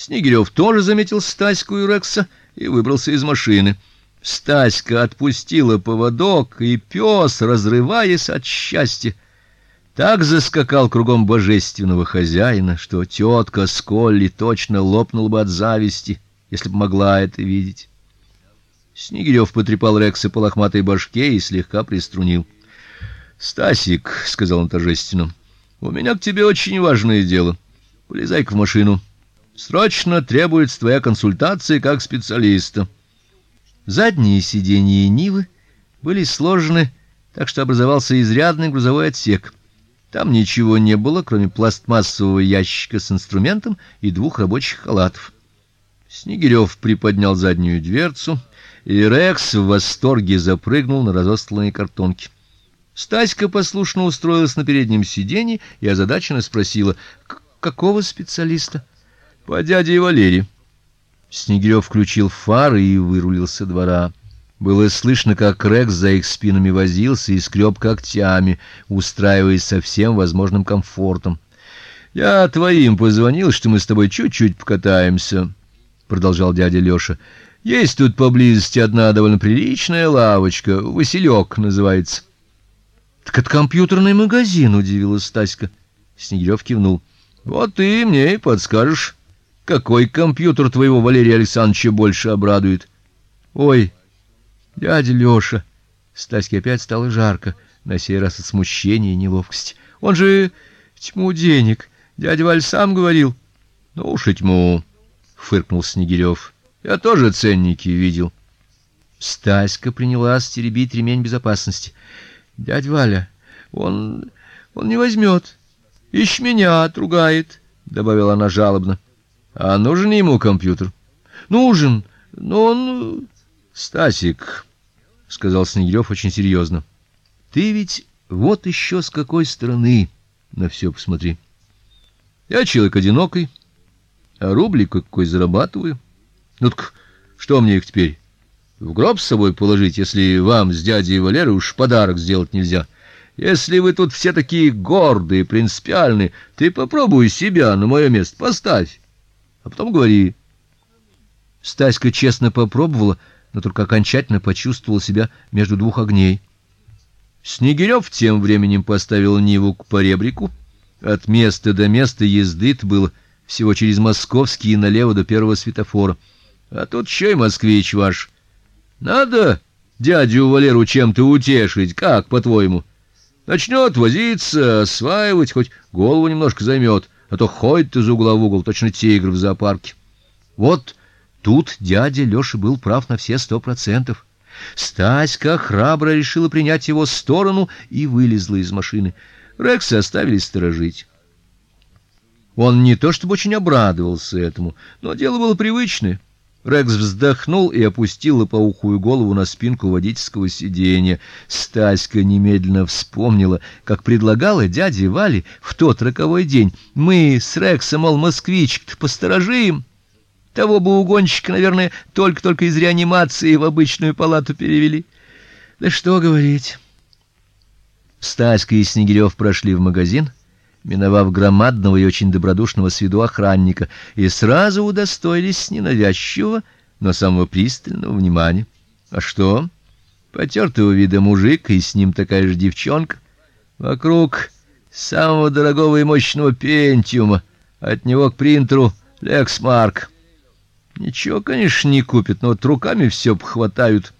Снегирев тоже заметил Стаську и Рекса и выбрался из машины. Стаська отпустила поводок, и пес, разрываясь от счастья, так заскакал кругом божественного хозяина, что тетка Сколли точно лопнула бы от зависти, если бы могла это видеть. Снегирев потрепал Рекса по лохматой башке и слегка приструнил. "Стасик", сказал он торжественно. "У меня к тебе очень важное дело. Полезай-ка в машину. Срочно требуется твоя консультация как специалиста". Задние сиденья Нивы были сложены так, что образовался изрядный грузовой отсек. Там ничего не было, кроме пластмассового ящика с инструментом и двух рабочих халатов. Снегирев приподнял заднюю дверцу, и Рекс в восторге запрыгнул на разостланные картонки. Стаська послушно устроилась на переднем сиденье и озадаченно спросила: "Какого специалиста?" "По дяде Валерии". Снегирев включил фары и вырулил со двора. Было слышно, как Рекс за их спинами возился и скреб когтями, устраиваясь со всем возможным комфортом. "Я твоим позвонил, что мы с тобой чуть-чуть покатаемся", продолжал дядя Лёша. Есть тут поблизости одна довольно приличная лавочка, Василек называется. Так это компьютерный магазин, удивилась Стаська. Снегирев кивнул. Вот ты мне и подскажешь, какой компьютер твоего Валерия Александровича больше обрадует. Ой, дядя Лёша, Стаське опять стало жарко, на сей раз от смущения и неловкости. Он же тьму денег. Дядя Валь сам говорил. Ну уж и тьму, фыркнул Снегирев. Я тоже ценники видел. Стаська принялась теребить ремень безопасности. Дядь Валя, он он не возьмет. Ищ меня отругает, добавила она жалобно. А нужен ему компьютер? Нужен, но он Стасик, сказал Снегирев очень серьезно. Ты ведь вот еще с какой стороны на все посмотри. Я человек одинокий, а рубли какой зарабатываю. Ну так что мне их теперь в гроб с собой положить, если вам с дядей Валерой уж подарок сделать нельзя? Если вы тут все такие гордые, принципиальные, ты попробуй себя на мое место поставь, а потом говори. Стаська честно попробовала, но только окончательно почувствовала себя между двух огней. Снегирев тем временем поставил Ниву к поребрику. От места до места езды было всего через Московский и налево до первого светофора. А тут чей москвич ваш? Надо дядю Валеру чем-то утешить, как, по-твоему? Начнет возиться, осваивать, хоть голову немножко займет, а то ходит из угла в угол, точно тигр в зоопарке. Вот тут дядя Лёша был прав на все сто процентов. Стаська храбро решила принять его сторону и вылезла из машины. Рекса оставили сторожить. Он не то чтобы очень обрадовался этому, но дело было привычное. Рекс вздохнул и опустил лопоухую голову на спинку водительского сиденья. Стаська немедленно вспомнила, как предлагала дяде Вале в тот роковой день: "Мы с Рексом, мол, москвичек посторожим. Того бы угонщика, наверное, только-только из реанимации в обычную палату перевели". Да что говорить. Стаська и Снегирев прошли в магазин миновав громадного и очень добродушного с виду охранника, и сразу удостоились ненавязчивого, но самого пристального внимания. А что? Потертого вида мужик и с ним такая же девчонка. Вокруг самого дорогого и мощного пентиума, от него к принтеру Лексмарк. Ничего, конечно, не купит, но вот руками все обхватают.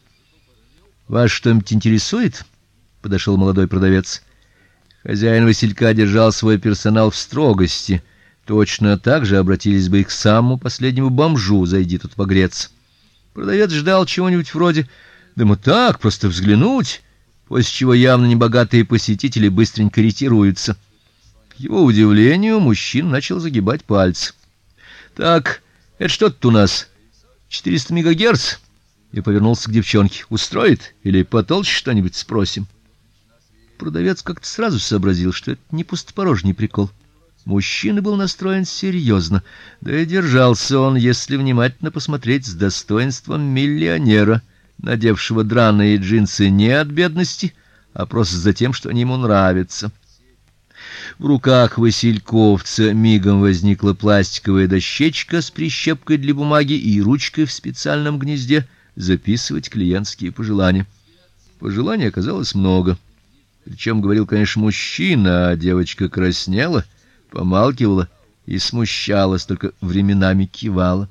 Вас что-нибудь интересует? подошел молодой продавец. Хозяин Василька держал свой персонал в строгости. Точно так же обратились бы и к самому последнему бомжу, зайди тут погреться. Продавец ждал чего-нибудь вроде: "Да мы так, просто взглянуть", после чего явно небогатые посетители быстренько ретируются. К его удивлению, мужчина начал загибать пальцы. Так, это что тут у нас? 400 мегагерц? Я повернулся к девчонке. Устроит или потолще что-нибудь спросим? Продавец как-то сразу сообразил, что это не пустопорожний прикол. Мужчина был настроен серьезно, да и держался он, если внимательно посмотреть, с достоинством миллионера, надевшего драные джинсы не от бедности, а просто за тем, что они ему нравятся. В руках Васильковца мигом возникла пластиковая дощечка с прищепкой для бумаги и ручкой в специальном гнезде записывать клиентские пожелания. Пожеланий оказалось много. Причем говорил, конечно, мужчина, а девочка краснела, помалкивала и смущалась, только временами кивала.